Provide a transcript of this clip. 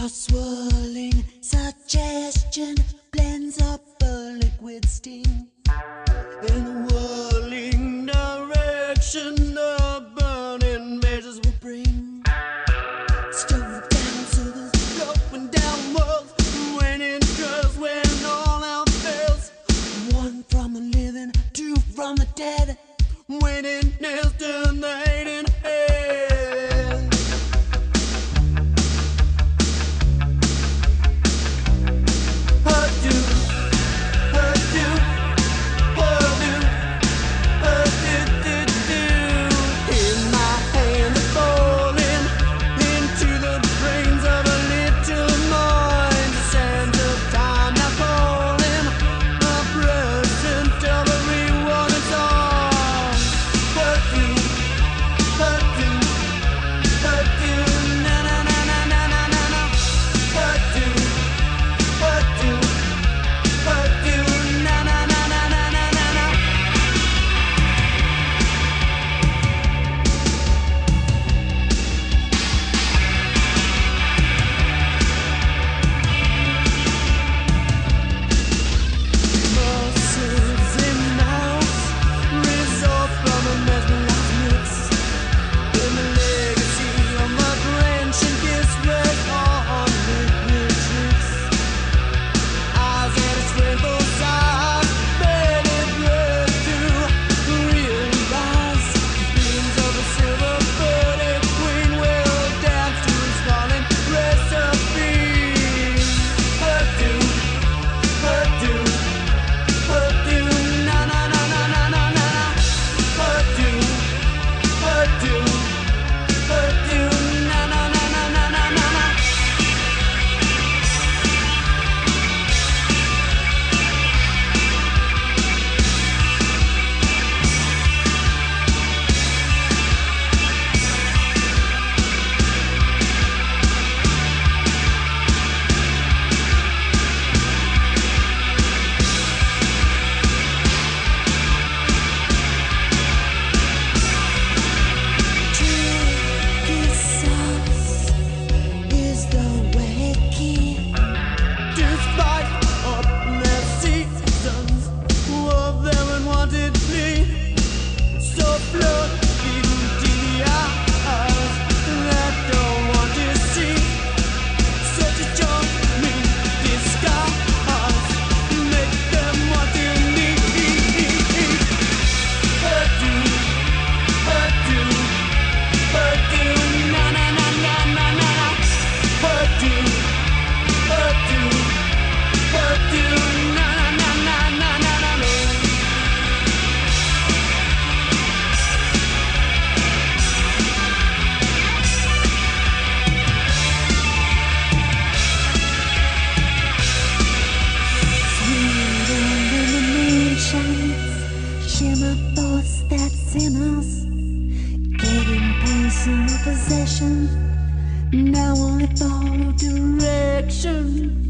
Your swirling suggestion blends up a liquid steam in a whirling direction. The burning measures will bring. Stove down so the going down world when it goes, when all out fails. One from the living, two from the dead. When it is tonight. Now I follow direction.